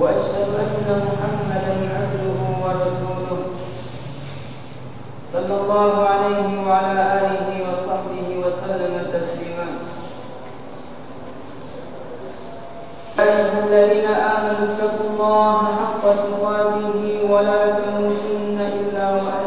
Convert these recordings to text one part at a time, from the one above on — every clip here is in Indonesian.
وأشهد أن محمدا عبده ورسوله صلى الله عليه وعلى آله وصحبه وسلم تسليما. أيها الذين آمنوا اتقوا الله حق تقاته ولا تموتن إلا وأنتم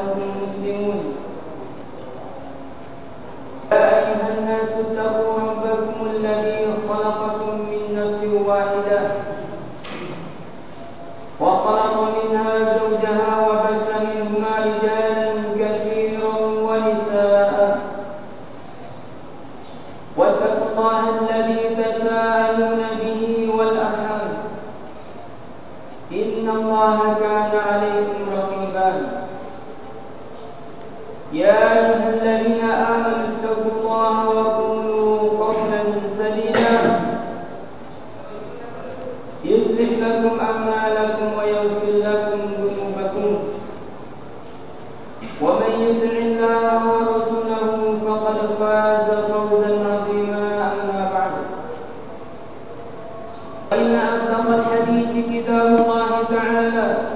对对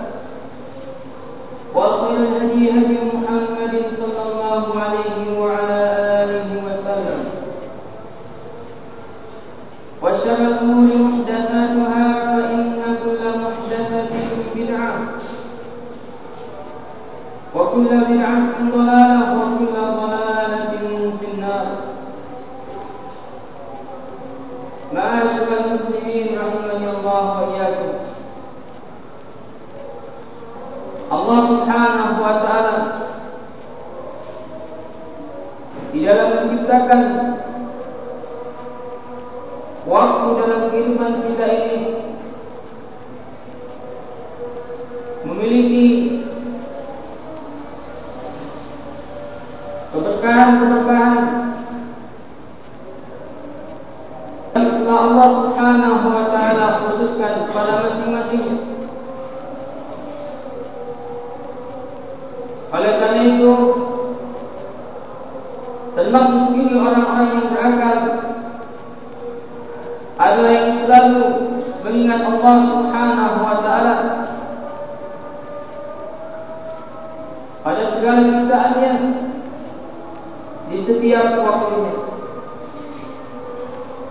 telah Allah Subhanahu wa taala khususkan pada masing-masingnya. Oleh karena itu termasuk ciri orang-orang yang berakal adalah yang selalu mengingat Allah Subhanahu wa taala pada segala ciptaannya di setiap waktunya.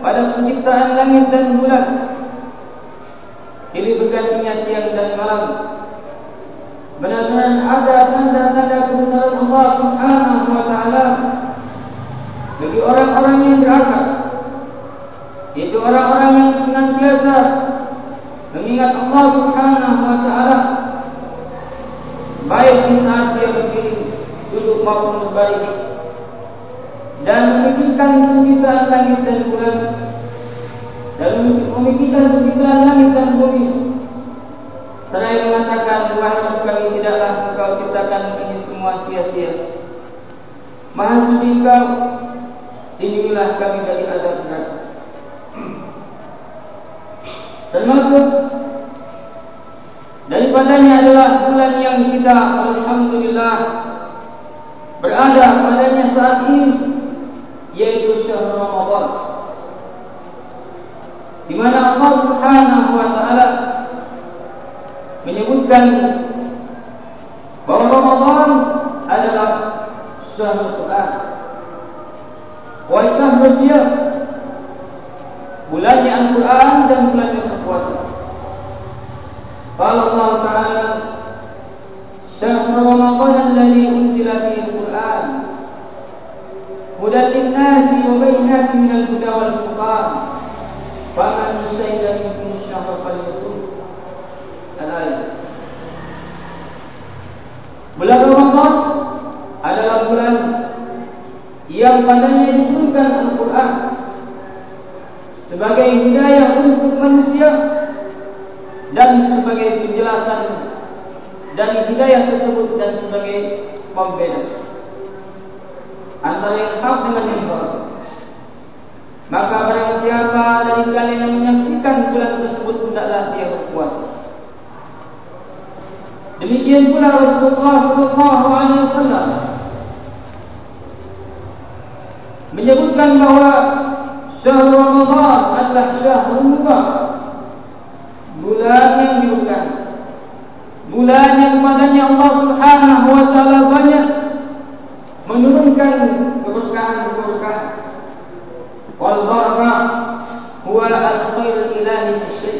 pada penciptaan langit dan bulan. Silih bergantinya siang dan malam. Benar-benar ada tanda-tanda kebesaran Allah Subhanahu wa taala bagi orang-orang yang berakal yaitu orang-orang yang senantiasa mengingat Allah Subhanahu wa taala baik di saat dia berdiri duduk maupun berbaring dan memikirkan penciptaan langit dan bulan. Dan memikirkan penciptaan langit dan bumi. Seraya mengatakan Wahai Rabb kami tidaklah engkau ciptakan ini semua sia-sia. Maha suci engkau Lindungilah kami dari azab neraka Termasuk Daripadanya adalah bulan yang kita Alhamdulillah Berada padanya saat ini Yaitu syahr Ramadan di mana Allah Subhanahu wa taala menyebutkan bahwa Ramadan adalah syahrul Quran. Wa syahrul siyam. Bulannya Al-Quran dan bulannya berpuasa. قال الله تعالى شهر رمضان الذي أنزل فيه القرآن هدى للناس وبينات من الهدى والفرقان فمن شهد منكم الشهر فليصوم الآية Bulan Ramadan adalah bulan yang padanya diturunkan Al-Quran sebagai hidayah untuk manusia dan sebagai penjelasan dari hidayah tersebut dan sebagai pembeda Antara hak dengan batil. Maka barang siapa dari kalian yang menyaksikan bulan tersebut hendaklah dia berpuasa. Demikian pula Rasulullah sallallahu alaihi wasallam menyebutkan bahawa syahrul Ramadan adalah syahrul mubarak bulan yang diberkahi bulan yang padanya Allah Subhanahu wa taala banyak menurunkan keberkahan-keberkahan wal barakah huwa al-khair ilahi fi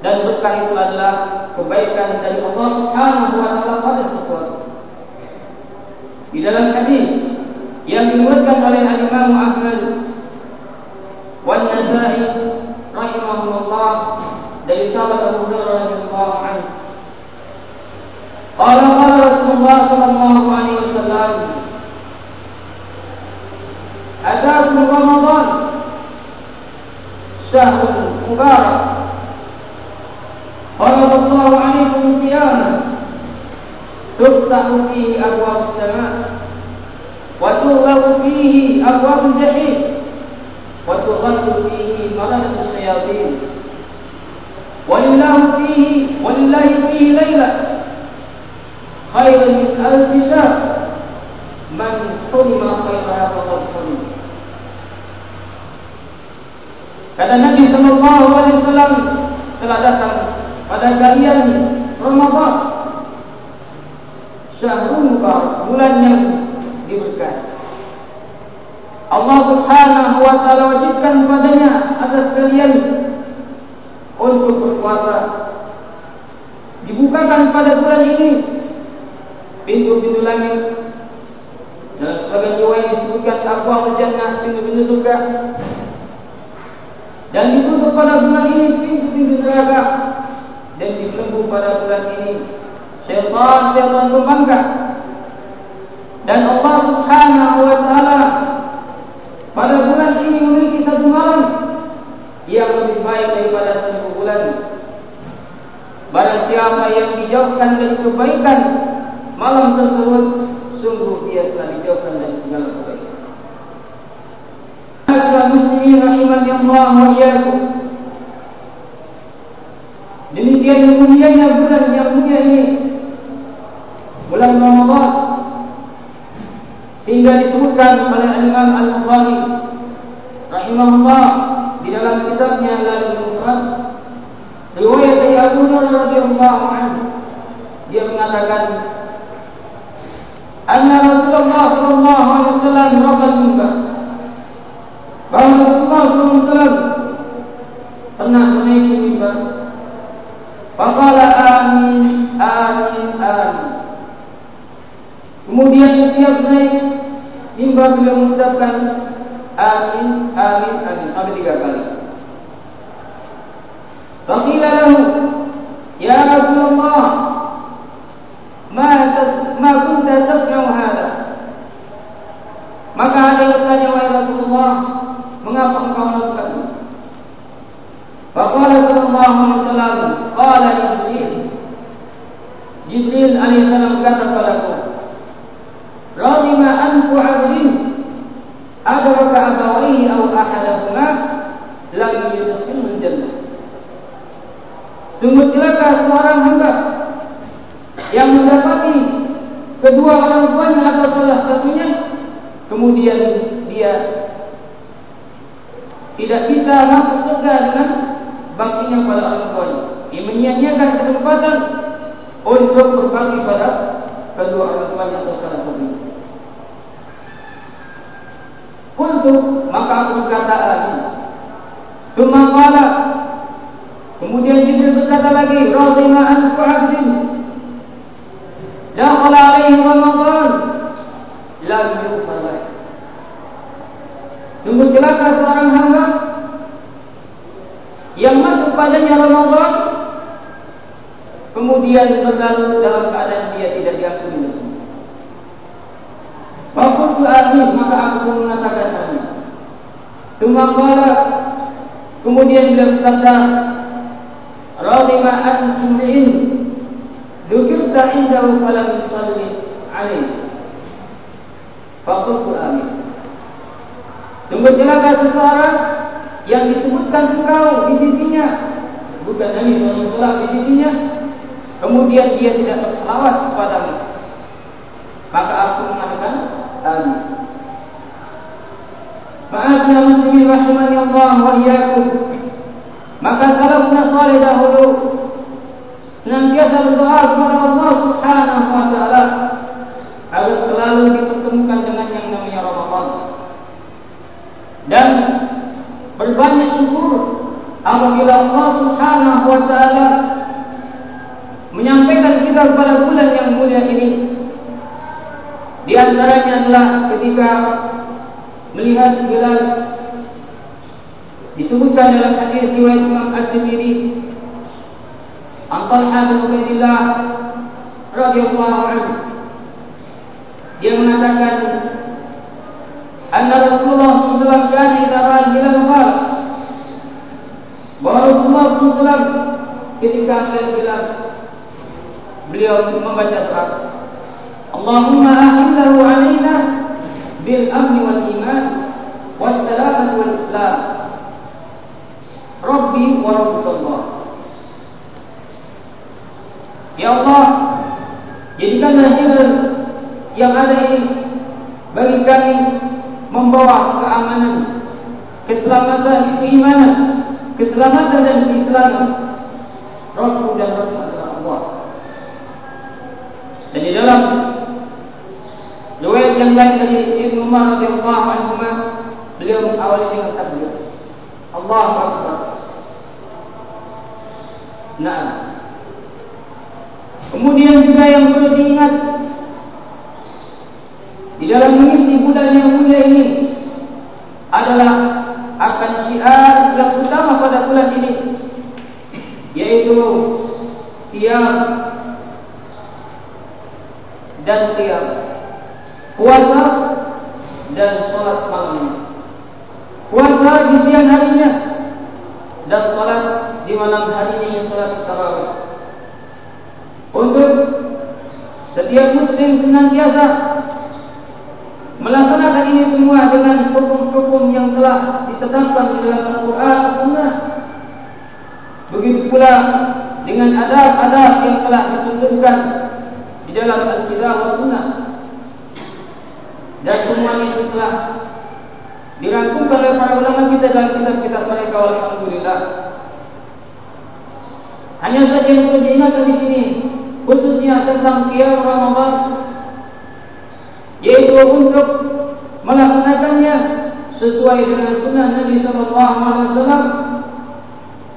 dan berkah itu adalah kebaikan dari Allah Subhanahu wa taala pada sesuatu. Di dalam hadis yang diriwayatkan oleh Imam Ahmad wan Nasa'i rahimahullah dari sahabat Abu Hurairah radhiyallahu anhu. Qala Rasulullah sallallahu Atakum Ramadan syahrun mubarak فرض الله عليكم صياما. تفتح فيه أبواب السماء. وتغلق فيه أبواب الجحيم. وتغلق فيه مردة الشياطين. ولله فيه ولله فيه ليلة. خير من ألف شهر. man humma khairaha faqad humma Kata Nabi sallallahu alaihi wasallam telah datang pada kalian Ramadhan syahrul bulan yang diberkati. Allah Subhanahu wa taala wajibkan padanya atas kalian untuk berpuasa. Dibukakan pada bulan ini. Pintu-pintu langit dan sebagian riwayat disebutkan abwab jannah pintu-pintu surga. Dan ditutup pada bulan ini pintu-pintu neraka. Dan dibelenggu pada bulan ini syaitan-syaitan pembangkang dan Allah Subhanahu wa taala pada bulan ini memiliki satu malam. Yang lebih baik daripada seribu bulan. Barang siapa yang dijauhkan dari kebaikan malam tersebut, sungguh dia telah dijauhkan dari segala kebaikan. Asal muslimin rahimani Allah wa iyyakum. Demikian mulianya bulan yang mulia ini. Bulan Ramadan sehingga disebutkan oleh Imam Al-Bukhari rahimahullah di dalam kitabnya Al Mufrad riwayat dari Abu Hurairah radhiyallahu anhu dia mengatakan anna Rasulullah sallallahu alaihi wasallam raqal mimbar bahwa Rasulullah sallallahu alaihi wasallam pernah menaiki mimbar Faqala amin amin amin. Kemudian setiap naik mimbar beliau mengucapkan amin amin amin sampai tiga kali. Faqila lahu ya Rasulullah ma tas ma kunta tasma'u hada Maka ada yang bertanya wahai Rasulullah mengapa engkau melakukan ini Faqala sallallahu alaihi wasallam qala Jibril Jibril alaihi salam kata kepadaku Radima anfu abdin adraka abawaihi aw ahadahuma lam yadkhulul jannah. Sungguh celaka seorang hamba yang mendapati kedua orang tuanya atau salah satunya kemudian dia tidak bisa masuk surga dengan baktinya pada orang tuanya. Ia menyia-nyiakan kesempatan untuk berbakti pada kedua orang tuanya atau salah satunya. Kuntu maka aku berkata amin. Kemudian Jibril berkata lagi, "Radina an abdin dakhala alaihi Ramadan lam yughfar Sungguh celaka seorang hamba yang masuk padanya Ramadan kemudian berlalu dalam keadaan dia tidak diampuni dosa. Fakultu amin maka aku pun mengatakan amin. Tumangkala kemudian beliau bersabda, Radima antum'in Dukirta indahu falam yusalli alaih. Fakultu amin. Sungguh celaka seseorang yang disebutkan engkau di sisinya? Disebutkan Nabi SAW di sisinya. Kemudian dia tidak berselawat kepadamu. Maka aku mengatakan amin. Ma'asna muslimin rahimani Allah wa iyyakum maka salafna salih dahulu senantiasa berdoa kepada Allah Subhanahu wa taala agar selalu dipertemukan dengan yang namanya Ramadan dan berbanyak syukur apabila Allah Subhanahu wa taala menyampaikan kita kepada bulan yang mulia ini. Di antaranya adalah ketika melihat hilal disebutkan dalam hadis riwayat Imam At-Tirmidzi an Talha Ubaidillah radhiyallahu anhu dia mengatakan anna Rasulullah SAW kana idza ra'a hilal qala bahwa Rasulullah ketika melihat beliau membaca doa Allahumma ahillahu alaina bil amn wal iman was salamah wal islam Rabbi wa Rabbullah Ya Allah jadikanlah hilal yang ada ini bagi kami membawa keamanan, keselamatan, keimanan, keselamatan dan keislaman. Rabbu dan Rabbu adalah Allah. Dan di dalam riwayat yang lain dari Ibnu Umar radhiyallahu anhu beliau mengawali dengan takbir. Allahu Akbar. Nah. Kemudian juga yang perlu diingat di dalam mengisi bulan yang mulia ini adalah akan syiar yang utama pada bulan ini yaitu siam dan qiyam puasa dan salat malam puasa di siang harinya dan salat di malam harinya salat tarawih untuk setiap muslim senantiasa melaksanakan ini semua dengan hukum-hukum yang telah ditetapkan di dalam Al-Quran Sunnah. Begitu pula dengan adab-adab yang telah ditunjukkan di dalam Al-Quran Sunnah. Dan semuanya itu telah dirangkumkan oleh para ulama kita dalam kitab-kitab mereka. Alhamdulillah. Hanya saja yang perlu diingatkan di sini, khususnya tentang Qiyam Ramadan yaitu untuk melaksanakannya sesuai dengan sunnah Nabi Sallallahu Alaihi Wasallam.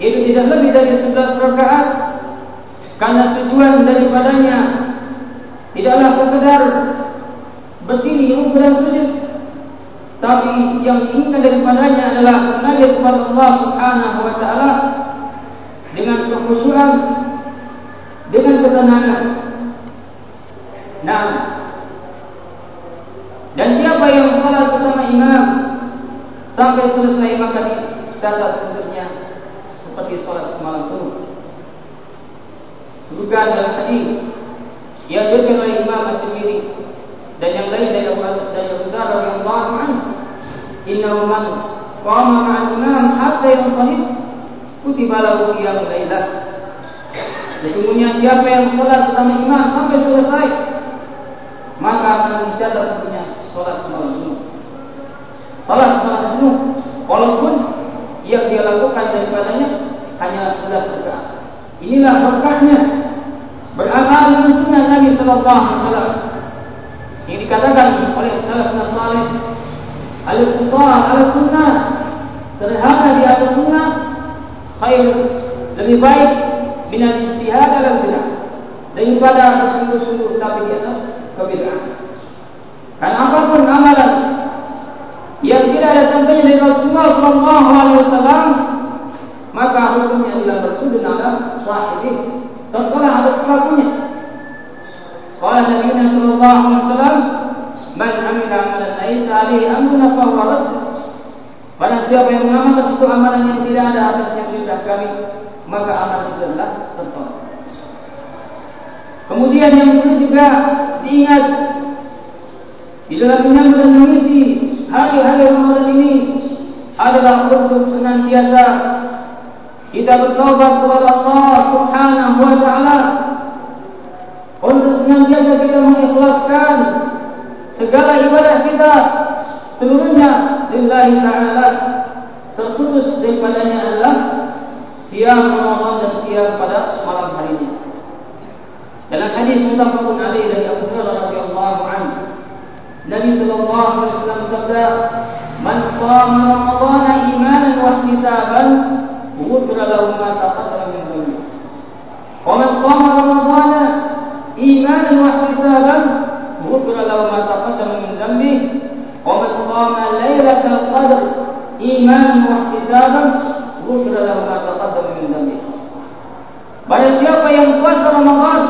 Itu tidak lebih dari 11 rakaat karena tujuan daripadanya tidaklah sekedar berdiri rukuk dan sujud. Tapi yang diinginkan daripadanya adalah mengalir kepada Allah Subhanahu wa taala dengan kekhusyuan dengan ketenangan. Nah, dan siapa yang salat bersama imam sampai selesai maka dicatat untuknya seperti salat semalam penuh. Sebutkan dalam hadis yang diberikan oleh Imam At-Tirmidzi dan yang lain dari Abu dari Abu Dzar radhiyallahu anhu, "Inna man qama ma'al imam hatta yansalih kutiba lahu qiyamul lailah." Sesungguhnya siapa yang salat bersama imam sampai selesai maka akan dicatat untuknya sholat semalam penuh. Sholat semalam penuh, walaupun yang dia lakukan daripadanya hanya sebelas rakaat. Inilah berkahnya beramal dengan sunnah Nabi Sallallahu Alaihi Wasallam. Yang dikatakan oleh salafus saleh, al-qisar ala sunnah, sederhana di atas sunnah, khair lebih baik minal istihad dalam bidah daripada bersungguh-sungguh tapi di atas kebid'ahan. Karena apa pun amalan yang tidak ada contohnya dari Rasulullah Sallallahu Alaihi Wasallam maka hukumnya adalah bersudun ala sahibih tertolak atas pelakunya. Qala Nabi Sallallahu Alaihi Wasallam Man amila amalan laisa alaihi amruna fahuwa radd. Barang siapa yang mengamalkan suatu amalan yang tidak ada kami, maka amalan itu adalah tertolak. Kemudian yang perlu juga diingat. Di dalam menyambut dan mengisi hari-hari Ramadan ini adalah untuk senantiasa. Kita bertobat kepada Allah Subhanahu wa taala. Untuk senantiasa kita mengikhlaskan segala ibadah kita seluruhnya lillahi taala terkhusus daripadanya adalah siang Ramadan dan siang pada malam harinya. Dalam hadis mutafaqun alaih dari Abu Hurairah radhiyallahu anhu, Nabi sallallahu alaihi wasallam bersabda, "Man shama Ramadan imanan wa ihtisaban, ghufira lahu ma taqaddama min dhanbi." Wa man qama Ramadan imanan wa ihtisaban, ghufira lahu ma taqaddama min dhanbi. Wa man qama lailatal qadr imanan wa ihtisaban, ghufira lahu ma taqaddama min dhanbi. Barang siapa yang puasa Ramadan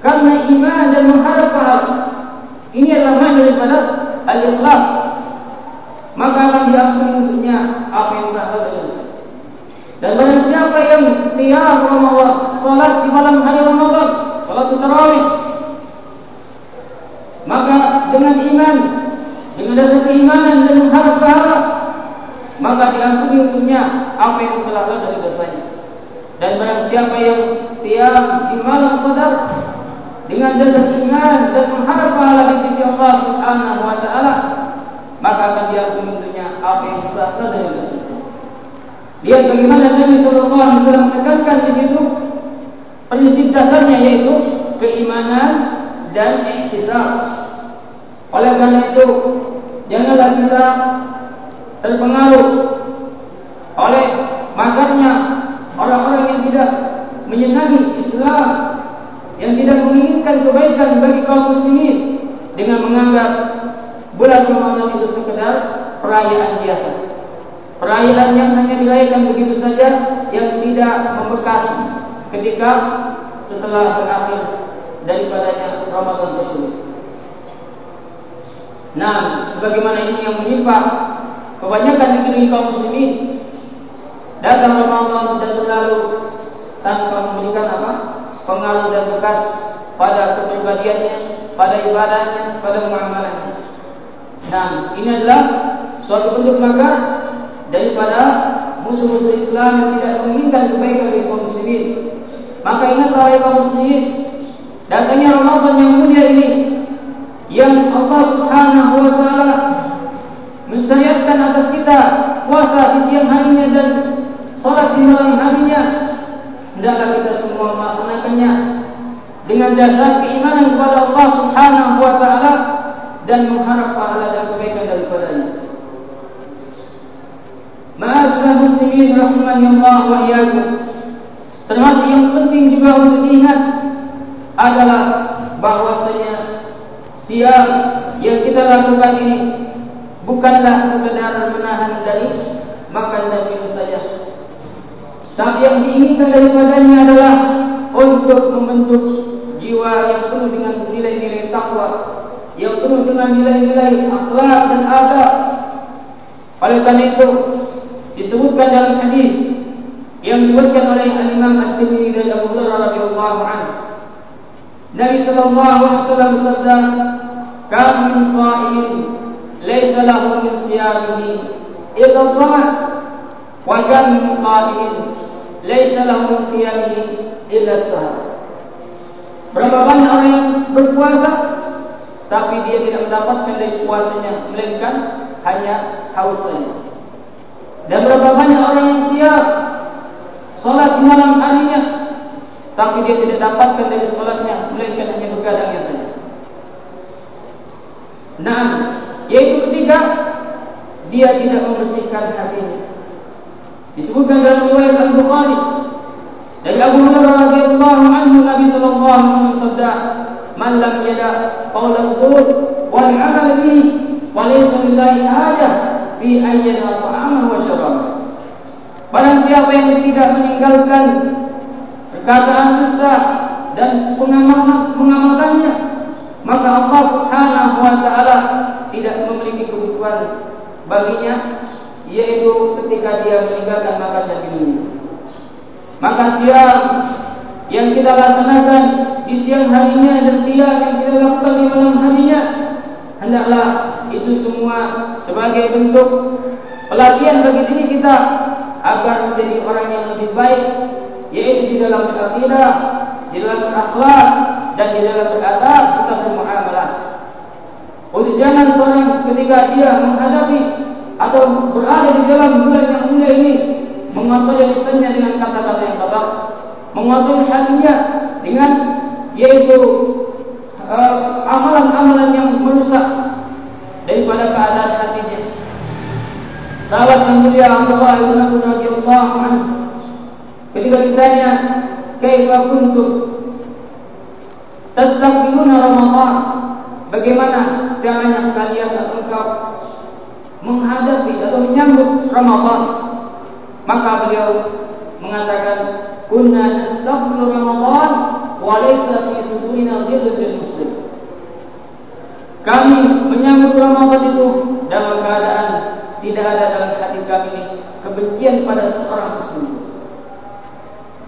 karena iman dan mengharap pahala. Ini adalah makna daripada al-ikhlas. Maka akan diampuni untuknya apa yang telah dosa. Dan barang siapa yang qiyam Ramadan, salat di malam hari Ramadan, salat tarawih, maka dengan iman, dengan dasar keimanan dan mengharap pahala, maka diampuni untuknya apa yang telah dari dosanya. Dan barang siapa yang tiap di malam qadar dengan dasar iman dan mengharap pahala di sisi Allah Subhanahu wa taala maka akan diampuni untuknya apa yang telah dari dosa. Lihat bagaimana Nabi sallallahu alaihi wasallam menekankan di situ prinsip dasarnya yaitu keimanan dan ihtisab. Oleh karena itu, janganlah kita terpengaruh oleh makarnya orang-orang yang tidak menyenangi Islam yang tidak menginginkan kebaikan bagi kaum muslimin dengan menganggap bulan Ramadan itu sekedar perayaan biasa. Perayaan yang hanya dirayakan begitu saja yang tidak membekas ketika setelah berakhir daripadanya Ramadan tersebut. Nah, sebagaimana ini yang menimpa kebanyakan negeri kaum muslimin datang Ramadan dan selalu tanpa memberikan apa? pengaruh dan bekas pada kepribadiannya, pada ibadahnya, pada muamalahnya. Nah, ini adalah suatu bentuk makar daripada musuh-musuh Islam yang tidak menginginkan kebaikan bagi kaum muslimin. Maka ingatlah wahai kaum muslimin, datangnya Ramadan yang mulia ini yang Allah Subhanahu wa taala mensyariatkan atas kita puasa di siang harinya dan salat di malam harinya hendaklah kita semua melaksanakannya dengan dasar keimanan kepada Allah Subhanahu wa taala dan mengharap pahala dan kebaikan daripadanya. Ma'asyiral muslimin rahimani Allah wa iyyakum. Termasuk yang penting juga untuk diingat adalah bahwasanya siang yang kita lakukan ini bukanlah sekedar menahan dari makan dan minum saja. Tapi yang diinginkan daripadanya adalah untuk membentuk jiwa yang penuh dengan nilai-nilai takwa, yang penuh dengan nilai-nilai akhlak dan adab. Oleh karena itu disebutkan dalam hadis yang disebutkan oleh Imam At-Tirmidzi dari Abu Hurairah radhiyallahu anhu. Nabi sallallahu alaihi wasallam bersabda, "Kam min sha'imin laysa lahu min siyamihi illa dhamma wa kam min qa'imin laysa lahu min qiyamihi illa sahar." Berapa banyak orang yang berpuasa tapi dia tidak mendapatkan dari puasanya melainkan hanya haus saja. Dan berapa banyak orang yang siap Salat di malam harinya Tapi dia tidak dapatkan dari salatnya Melainkan hanya begadangnya saja Nah Yaitu ketiga Dia tidak membersihkan hatinya Disebutkan dalam riwayat Al-Bukhari Dari Abu Hurairah radhiyallahu anhu Nabi sallallahu alaihi wasallam "Man lam yada qawla zur wal 'amal bihi wa laysa lillahi hajah fi ayyana ta'amahu wa syarabahu." Barang siapa yang tidak meninggalkan perkataan dusta dan mengamalkannya, maka Allah Subhanahu wa taala tidak memiliki kebutuhan baginya yaitu ketika dia meninggalkan makan dan minum. Maka siang yang kita laksanakan di siang harinya dan siang yang kita lakukan di malam harinya hendaklah itu semua sebagai bentuk pelatihan bagi diri kita agar menjadi orang yang lebih baik yaitu di dalam berakidah, di dalam akhlak dan di dalam beradab serta. Untuk jangan seorang ketika dia menghadapi atau berada di dalam bulan yang mulia ini mengotori lisannya dengan kata-kata yang kotor, mengotori hatinya dengan yaitu uh, amalan-amalan uh, yang merusak daripada keadaan hatinya. Sahabat yang mulia Abdullah bin Mas'ud ketika ditanya, "Kaifa kuntum tastaqbiluna Ramadan?" Bagaimana caranya kalian atau engkau menghadapi atau menyambut Ramadan? Maka beliau mengatakan, "Kunna nastaqbilu Ramadan wa laysa fi sudurina ghillun muslim." Kami menyambut Ramadan itu dalam keadaan tidak ada dalam hati kami kebencian pada seorang muslim.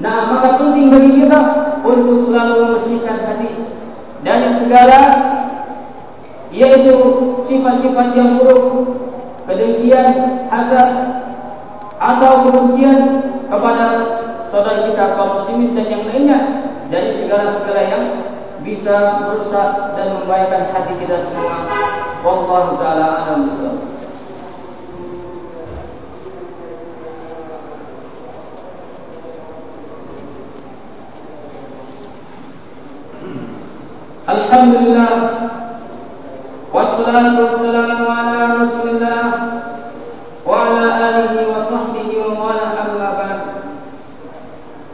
Nah, maka penting bagi kita untuk selalu membersihkan hati dari segala yaitu sifat-sifat yang buruk, kedengkian, hasad, atau kebencian kepada saudara kita kaum muslimin dan yang lainnya dari segala-segala yang bisa merusak dan membahayakan hati kita semua. Wallahu taala a'lam bishawab. Alhamdulillah Alihi wa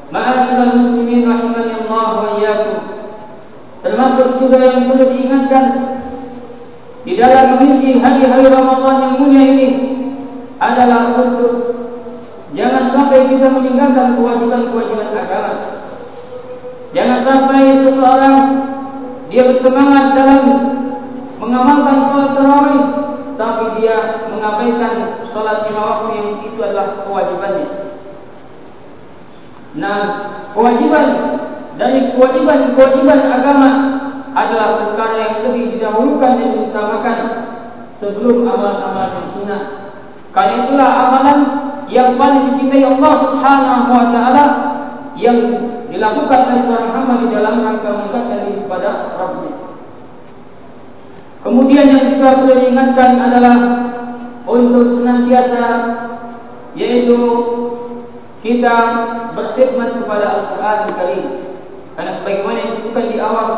Ma'asyiral muslimin rahimani Allah wa iyyakum. Termasuk juga yang perlu diingatkan di dalam hari-hari Ramadan yang mulia ini adalah untuk jangan sampai kita meninggalkan kewajiban-kewajiban agama. Jangan sampai seseorang dia bersemangat dalam mengamalkan sholat tarawih tapi dia mengabaikan sholat lima waktu yang itu adalah kewajibannya. Nah, kewajiban dari kewajiban-kewajiban agama adalah perkara yang lebih didahulukan dan diutamakan sebelum amalan-amalan yang sunnah. Karena itulah amalan yang paling dicintai Allah Subhanahu wa taala yang dilakukan oleh seorang hamba di dalam rangka mendekatkan diri kepada Rabbnya. Kemudian yang juga perlu diingatkan adalah untuk senantiasa yaitu kita berkhidmat kepada Al-Quran Karim. Karena sebagaimana yang disebutkan di awal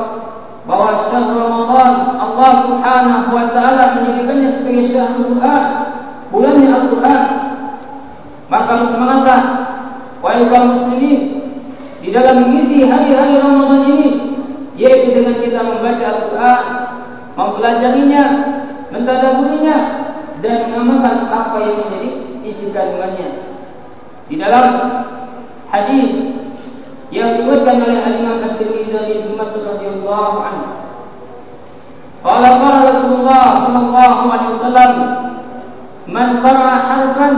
bahwa syahr Ramadan Allah Subhanahu wa taala menjadikannya sebagai syahr Quran, bulannya Al-Quran. Maka bersemangatlah wahai kaum muslimin di dalam mengisi hari-hari Ramadan ini yaitu dengan kita membaca Al-Quran, mempelajarinya, mentadaburinya dan mengamalkan apa yang menjadi isi kandungannya. Di dalam hadis yang diriwayatkan oleh Imam At-Tirmidzi dari Ibnu Mas'ud radhiyallahu anhu. Qala qala Rasulullah sallallahu alaihi wasallam man qara'a harfan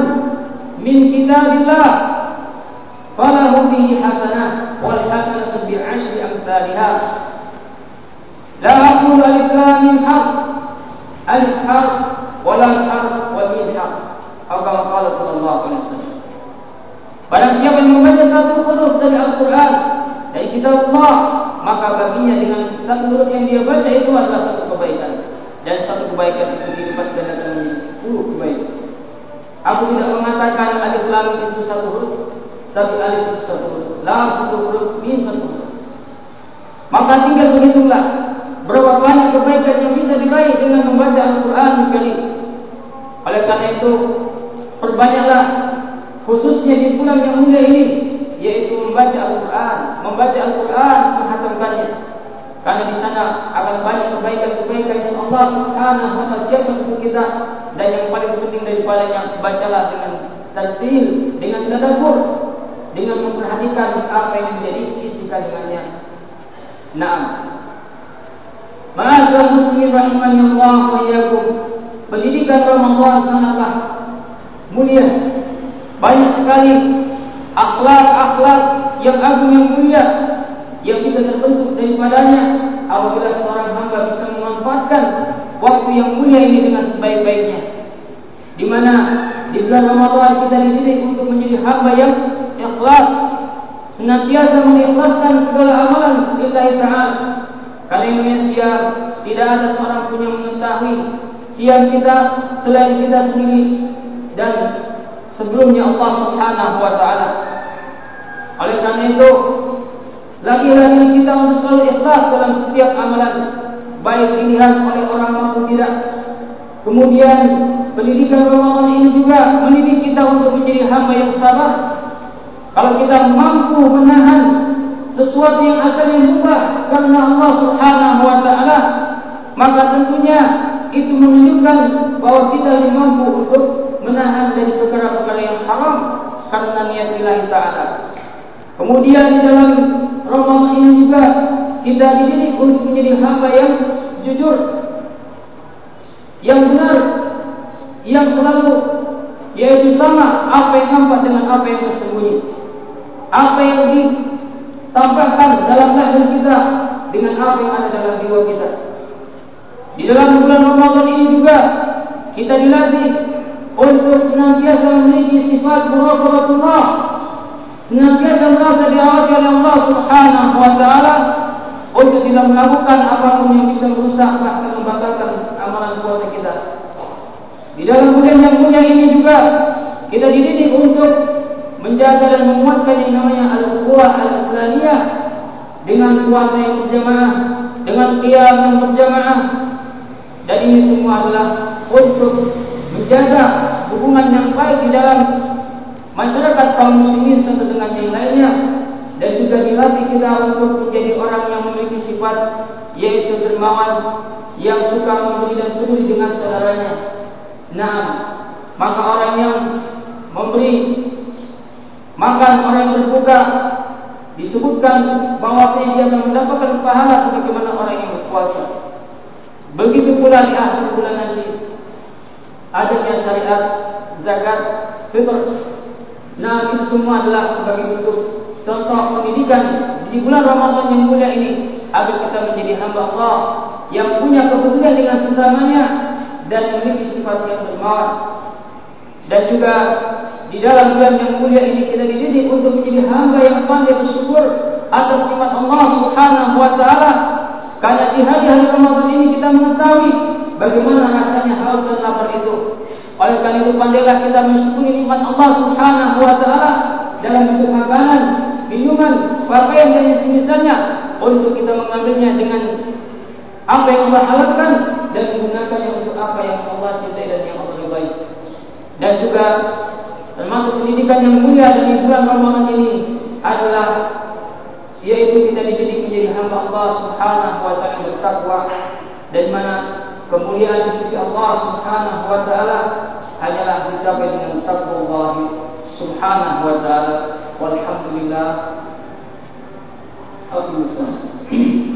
min kitabillah falahu bihi hasanah wal hasanatu bi ashri. Lam mim harf alif harf wala harf wa mim harf. Atau kama qala sallallahu alaihi wasallam. Barang siapa yang membaca satu huruf dari Al-Quran dari kitab Allah, maka baginya dengan satu huruf yang dia baca itu adalah satu kebaikan. Dan satu kebaikan itu dilipat gandakan menjadi sepuluh kebaikan. Aku tidak mengatakan alif lam itu satu huruf, tapi alif itu satu huruf, lam satu huruf, mim satu huruf. Maka tinggal berhitunglah berapa banyak kebaikan yang bisa diraih dengan membaca Al-Quran Oleh karena itu, perbanyaklah khususnya di bulan yang mulia ini yaitu membaca Al-Quran, membaca Al-Quran, menghatamkannya. Karena di sana akan banyak kebaikan-kebaikan yang Allah Subhanahu wa taala siapkan untuk kita dan yang paling penting daripadanya bacalah dengan tartil, dengan tadabbur, dengan memperhatikan apa yang menjadi isi kalimatnya. Naam. Ma'asyiral muslimin rahimanallah wa iyyakum. Pendidikan Ramadan sangatlah mulia. Banyak sekali akhlak-akhlak yang agung yang mulia yang bisa terbentuk daripadanya apabila seorang hamba bisa memanfaatkan waktu yang mulia ini dengan sebaik-baiknya. Di mana di bulan Ramadan kita dididik untuk menjadi hamba yang ikhlas, senantiasa mengikhlaskan segala amalan lillahi taala. Karena Indonesia tidak ada seorang pun yang mengetahui siang kita selain kita sendiri dan sebelumnya Allah Subhanahu wa taala. Oleh karena itu, lagi-lagi kita untuk selalu ikhlas dalam setiap amalan, baik dilihat oleh orang maupun tidak. Kemudian pendidikan Ramadan ini juga mendidik kita untuk menjadi hamba yang sabar. Kalau kita mampu menahan sesuatu yang akan mengubah karena Allah Subhanahu wa taala, maka tentunya itu menunjukkan bahwa kita mampu untuk menahan dari perkara-perkara yang haram karena niat lillahi taala. Kemudian di dalam Ramadan ini juga kita dididik untuk menjadi hamba yang jujur, yang benar, yang selalu yaitu sama apa yang nampak dengan apa yang tersembunyi. Apa yang ditampakkan dalam lahir kita dengan apa yang ada dalam jiwa kita. Di dalam bulan Ramadan ini juga kita dilatih untuk senantiasa memiliki sifat muraqabatullah senantiasa merasa diawasi oleh Allah Subhanahu wa taala untuk tidak melakukan apa pun yang bisa merusak bahkan membatalkan amalan puasa kita. Di dalam bulan yang mulia ini juga kita dididik untuk menjaga dan menguatkan yang namanya al-ukhuwah al-islamiyah dengan puasa yang berjamaah, dengan qiyam yang berjamaah. Dan ini semua adalah untuk menjaga hubungan yang baik di dalam masyarakat kaum muslimin satu dengan yang lainnya dan juga dilatih kita untuk menjadi orang yang memiliki sifat yaitu dermawan yang suka memberi dan peduli dengan saudaranya. Nah, maka orang yang memberi makan orang yang berbuka disebutkan bahwa dia akan mendapatkan pahala sebagaimana orang yang berpuasa. Begitu pula di akhir bulan nanti adanya syariat zakat fitr. Nah, itu semua adalah sebagai bentuk contoh pendidikan di bulan Ramadan yang mulia ini agar kita menjadi hamba Allah yang punya kepedulian dengan sesamanya dan memiliki sifat yang. Dan juga di dalam bulan yang mulia ini kita dididik untuk menjadi hamba yang pandai bersyukur atas nikmat Allah Subhanahu wa taala. Karena di hari-hari Ramadan ini kita mengetahui Bagaimana rasanya haus dan lapar itu? Oleh karena itu pandailah kita mensyukuri nikmat Allah Subhanahu wa taala dalam bentuk makanan, minuman, pakaian dan semisalnya untuk kita mengambilnya dengan apa yang Allah halalkan dan menggunakannya untuk apa yang Allah cintai dan yang Allah ridai. Dan juga termasuk pendidikan yang mulia dari bulan Ramadan ini adalah yaitu kita dididik menjadi hamba Allah Subhanahu wa taala bertakwa dan mana kemuliaan di sisi Allah Subhanahu wa taala hanyalah dicapai dengan taqwa Subhanahu wa taala. Walhamdulillah. Alhamdulillah